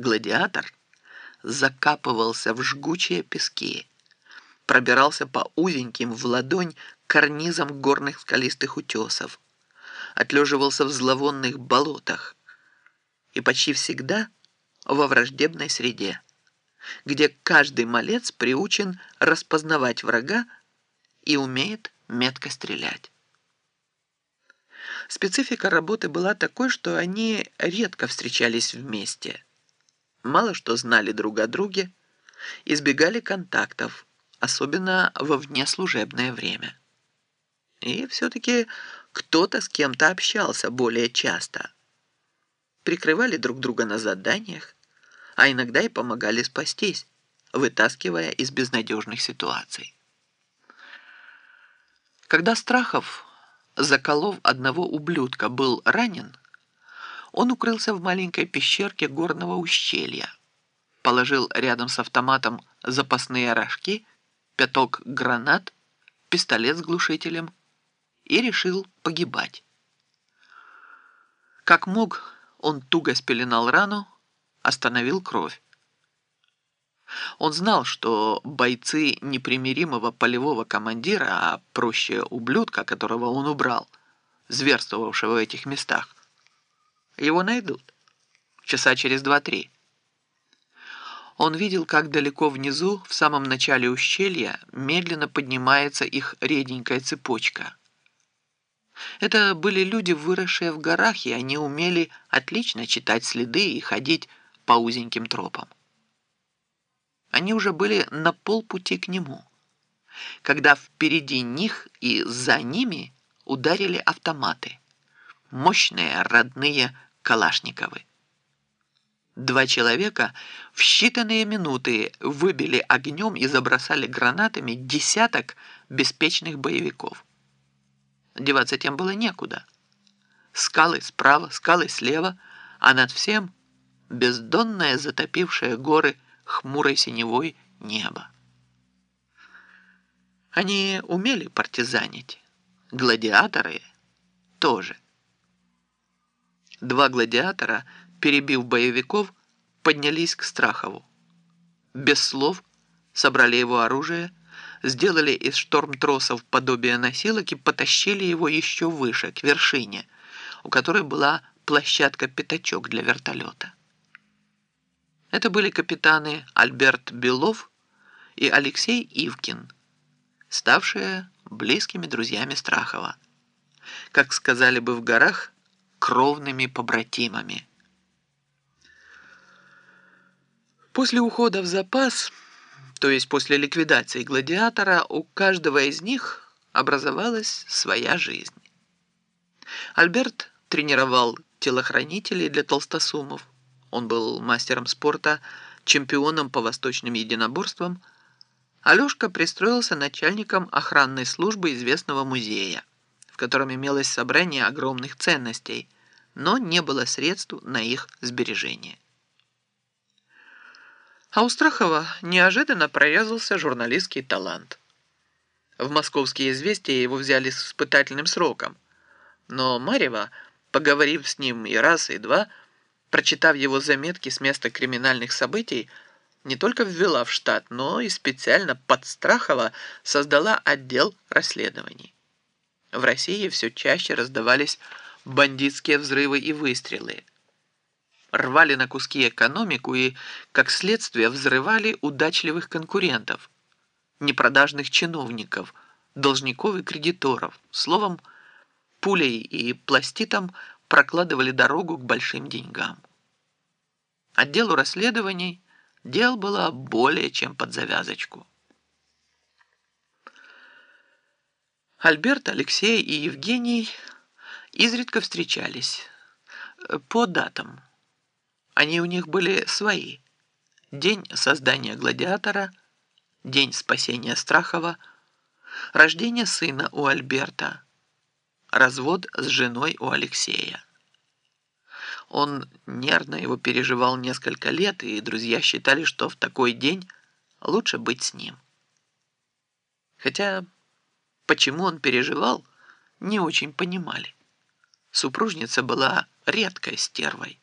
Гладиатор закапывался в жгучие пески, пробирался по узеньким в ладонь карнизам горных скалистых утесов, отлеживался в зловонных болотах и почти всегда во враждебной среде, где каждый малец приучен распознавать врага и умеет метко стрелять. Специфика работы была такой, что они редко встречались вместе, мало что знали друг о друге, избегали контактов, особенно во внеслужебное время. И все-таки кто-то с кем-то общался более часто. Прикрывали друг друга на заданиях, а иногда и помогали спастись, вытаскивая из безнадежных ситуаций. Когда Страхов, заколов одного ублюдка, был ранен, он укрылся в маленькой пещерке горного ущелья, положил рядом с автоматом запасные рожки, пяток гранат, пистолет с глушителем и решил погибать. Как мог, он туго спеленал рану, остановил кровь. Он знал, что бойцы непримиримого полевого командира, а проще ублюдка, которого он убрал, зверствовавшего в этих местах, его найдут. Часа через два-три. Он видел, как далеко внизу, в самом начале ущелья, медленно поднимается их реденькая цепочка. Это были люди, выросшие в горах, и они умели отлично читать следы и ходить по узеньким тропам. Они уже были на полпути к нему, когда впереди них и за ними ударили автоматы, мощные родные Калашниковы. Два человека в считанные минуты выбили огнем и забросали гранатами десяток беспечных боевиков. Деваться тем было некуда. Скалы справа, скалы слева, а над всем бездонное затопившее горы хмурой синевой небо. Они умели партизанить, гладиаторы тоже. Два гладиатора, перебив боевиков, поднялись к Страхову. Без слов собрали его оружие, сделали из штормтросов подобие носилок и потащили его еще выше, к вершине, у которой была площадка-пятачок для вертолета. Это были капитаны Альберт Белов и Алексей Ивкин, ставшие близкими друзьями Страхова. Как сказали бы в горах, кровными побратимами. После ухода в запас, то есть после ликвидации гладиатора, у каждого из них образовалась своя жизнь. Альберт тренировал телохранителей для толстосумов. Он был мастером спорта, чемпионом по восточным единоборствам. Алешка пристроился начальником охранной службы известного музея котором имелось собрание огромных ценностей, но не было средств на их сбережение. А у Страхова неожиданно прорезался журналистский талант. В московские известия его взяли с испытательным сроком, но Марева, поговорив с ним и раз, и два, прочитав его заметки с места криминальных событий, не только ввела в штат, но и специально под Страхова создала отдел расследований. В России все чаще раздавались бандитские взрывы и выстрелы. Рвали на куски экономику и, как следствие, взрывали удачливых конкурентов, непродажных чиновников, должников и кредиторов. Словом, пулей и пластитом прокладывали дорогу к большим деньгам. Отделу расследований дел было более чем под завязочку. Альберт, Алексей и Евгений изредка встречались по датам. Они у них были свои. День создания гладиатора, день спасения Страхова, рождение сына у Альберта, развод с женой у Алексея. Он нервно его переживал несколько лет, и друзья считали, что в такой день лучше быть с ним. Хотя Почему он переживал, не очень понимали. Супружница была редкой стервой.